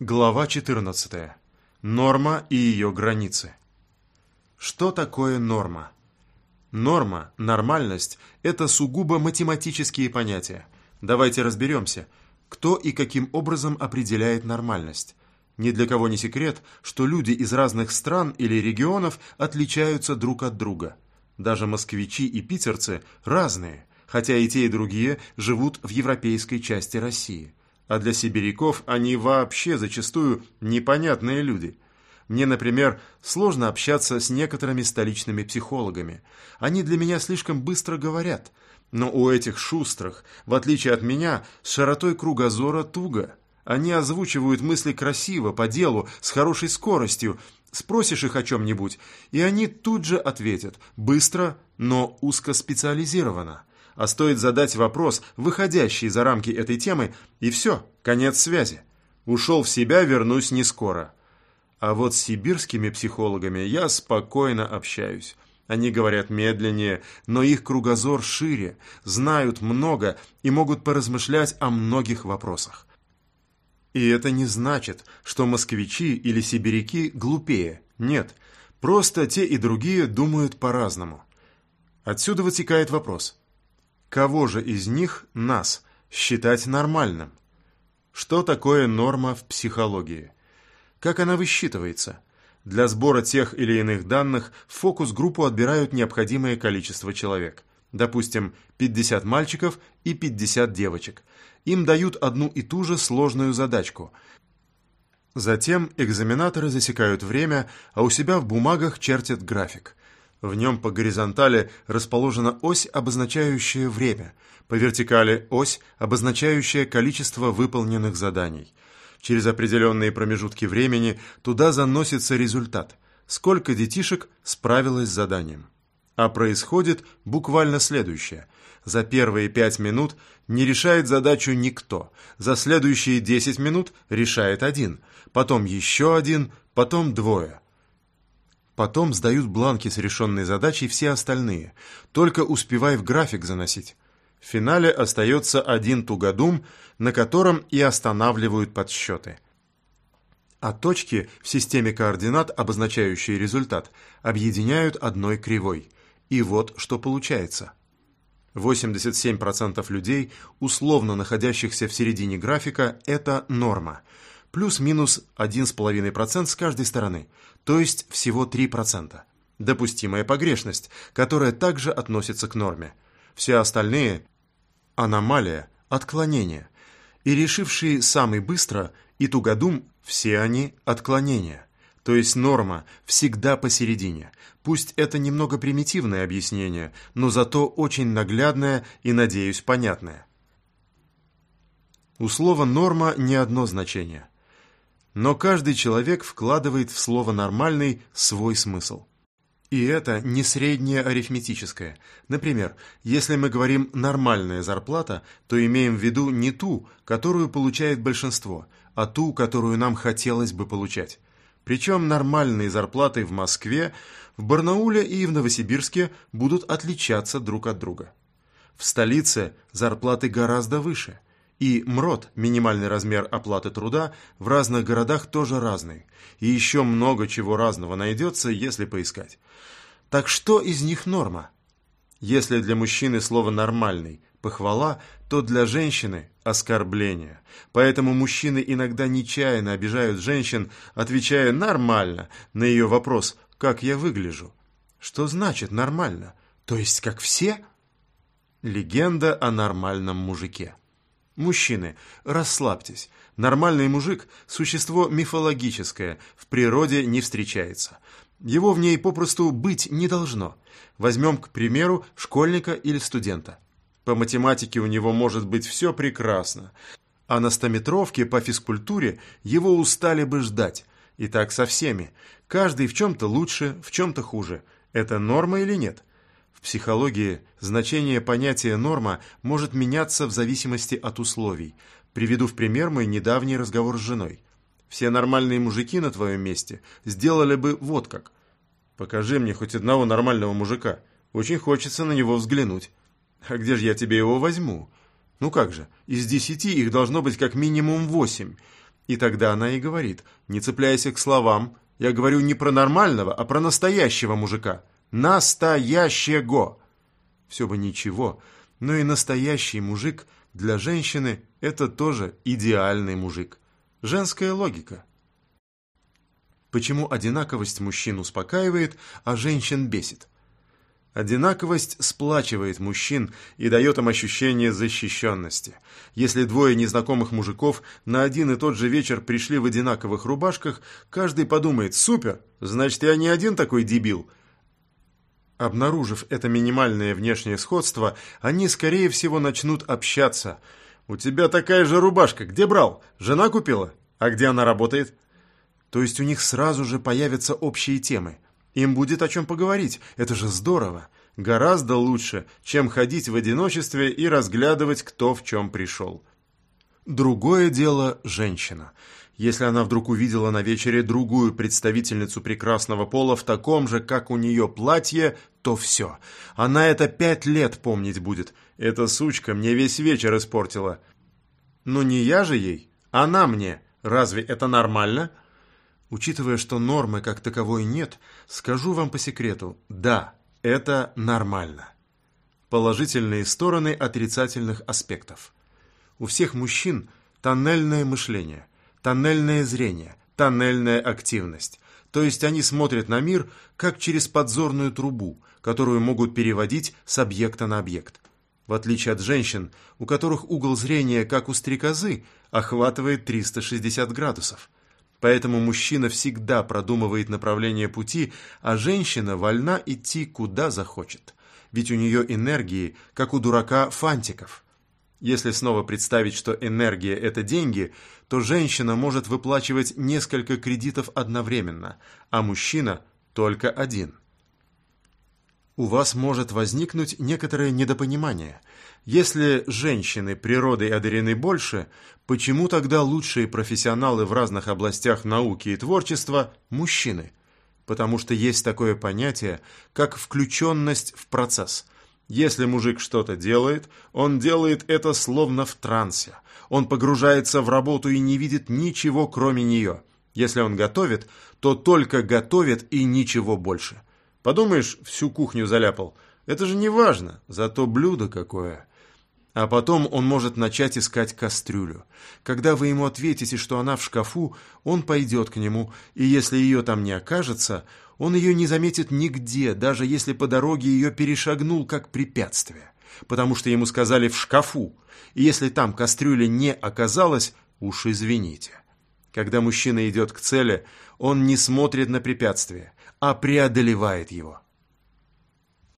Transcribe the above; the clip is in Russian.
Глава 14. Норма и ее границы. Что такое норма? Норма, нормальность – это сугубо математические понятия. Давайте разберемся, кто и каким образом определяет нормальность. Ни для кого не секрет, что люди из разных стран или регионов отличаются друг от друга. Даже москвичи и питерцы разные, хотя и те, и другие живут в европейской части России а для сибиряков они вообще зачастую непонятные люди. Мне, например, сложно общаться с некоторыми столичными психологами. Они для меня слишком быстро говорят, но у этих шустрых, в отличие от меня, с широтой кругозора туго. Они озвучивают мысли красиво, по делу, с хорошей скоростью. Спросишь их о чем-нибудь, и они тут же ответят, быстро, но узкоспециализированно а стоит задать вопрос, выходящий за рамки этой темы, и все, конец связи. Ушел в себя, вернусь не скоро. А вот с сибирскими психологами я спокойно общаюсь. Они говорят медленнее, но их кругозор шире, знают много и могут поразмышлять о многих вопросах. И это не значит, что москвичи или сибиряки глупее. Нет, просто те и другие думают по-разному. Отсюда вытекает вопрос – Кого же из них, нас, считать нормальным? Что такое норма в психологии? Как она высчитывается? Для сбора тех или иных данных в фокус-группу отбирают необходимое количество человек. Допустим, 50 мальчиков и 50 девочек. Им дают одну и ту же сложную задачку. Затем экзаменаторы засекают время, а у себя в бумагах чертят график – в нем по горизонтали расположена ось, обозначающая время, по вертикали ось, обозначающая количество выполненных заданий. Через определенные промежутки времени туда заносится результат, сколько детишек справилось с заданием. А происходит буквально следующее. За первые пять минут не решает задачу никто, за следующие десять минут решает один, потом еще один, потом двое – Потом сдают бланки с решенной задачей все остальные. Только успевай в график заносить. В финале остается один тугодум, на котором и останавливают подсчеты. А точки в системе координат, обозначающие результат, объединяют одной кривой. И вот что получается. 87% людей, условно находящихся в середине графика, это норма – плюс-минус 1,5% с каждой стороны, то есть всего 3%. Допустимая погрешность, которая также относится к норме. Все остальные – аномалия, отклонение. И решившие самый быстро и тугодум – все они отклонения. То есть норма всегда посередине. Пусть это немного примитивное объяснение, но зато очень наглядное и, надеюсь, понятное. У слова «норма» не одно значение – но каждый человек вкладывает в слово «нормальный» свой смысл. И это не среднее арифметическое. Например, если мы говорим «нормальная зарплата», то имеем в виду не ту, которую получает большинство, а ту, которую нам хотелось бы получать. Причем нормальные зарплаты в Москве, в Барнауле и в Новосибирске будут отличаться друг от друга. В столице зарплаты гораздо выше – и МРОД, минимальный размер оплаты труда, в разных городах тоже разный. И еще много чего разного найдется, если поискать. Так что из них норма? Если для мужчины слово «нормальный» – похвала, то для женщины – оскорбление. Поэтому мужчины иногда нечаянно обижают женщин, отвечая «нормально» на ее вопрос «как я выгляжу?». Что значит «нормально»? То есть как все? Легенда о нормальном мужике. Мужчины, расслабьтесь. Нормальный мужик – существо мифологическое, в природе не встречается. Его в ней попросту быть не должно. Возьмем, к примеру, школьника или студента. По математике у него может быть все прекрасно, а на стометровке по физкультуре его устали бы ждать. И так со всеми. Каждый в чем-то лучше, в чем-то хуже. Это норма или нет? В психологии значение понятия «норма» может меняться в зависимости от условий. Приведу в пример мой недавний разговор с женой. Все нормальные мужики на твоем месте сделали бы вот как. Покажи мне хоть одного нормального мужика. Очень хочется на него взглянуть. А где же я тебе его возьму? Ну как же, из десяти их должно быть как минимум восемь. И тогда она и говорит, не цепляйся к словам, я говорю не про нормального, а про настоящего мужика. Настоящего! Все бы ничего, но и настоящий мужик для женщины – это тоже идеальный мужик. Женская логика. Почему одинаковость мужчин успокаивает, а женщин бесит? Одинаковость сплачивает мужчин и дает им ощущение защищенности. Если двое незнакомых мужиков на один и тот же вечер пришли в одинаковых рубашках, каждый подумает «Супер! Значит, я не один такой дебил!» Обнаружив это минимальное внешнее сходство, они, скорее всего, начнут общаться. «У тебя такая же рубашка. Где брал? Жена купила? А где она работает?» То есть у них сразу же появятся общие темы – им будет о чем поговорить. Это же здорово. Гораздо лучше, чем ходить в одиночестве и разглядывать, кто в чем пришел. Другое дело – женщина. Если она вдруг увидела на вечере другую представительницу прекрасного пола в таком же, как у нее платье, то все. Она это пять лет помнить будет. Эта сучка мне весь вечер испортила. Но не я же ей, она мне. Разве это нормально?» Учитывая, что нормы как таковой нет, скажу вам по секрету, да, это нормально. Положительные стороны отрицательных аспектов. У всех мужчин тоннельное мышление, тоннельное зрение, тоннельная активность. То есть они смотрят на мир как через подзорную трубу, которую могут переводить с объекта на объект. В отличие от женщин, у которых угол зрения, как у стрекозы, охватывает 360 градусов – Поэтому мужчина всегда продумывает направление пути, а женщина вольна идти куда захочет. Ведь у нее энергии, как у дурака фантиков. Если снова представить, что энергия – это деньги, то женщина может выплачивать несколько кредитов одновременно, а мужчина – только один – у вас может возникнуть некоторое недопонимание. Если женщины природой одарены больше, почему тогда лучшие профессионалы в разных областях науки и творчества – мужчины? Потому что есть такое понятие, как включенность в процесс. Если мужик что-то делает, он делает это словно в трансе. Он погружается в работу и не видит ничего, кроме нее. Если он готовит, то только готовит и ничего больше. Подумаешь, всю кухню заляпал. Это же не важно, зато блюдо какое. А потом он может начать искать кастрюлю. Когда вы ему ответите, что она в шкафу, он пойдет к нему, и если ее там не окажется, он ее не заметит нигде, даже если по дороге ее перешагнул как препятствие. Потому что ему сказали «в шкафу», и если там кастрюля не оказалась, уж извините. Когда мужчина идет к цели, он не смотрит на препятствия, а преодолевает его.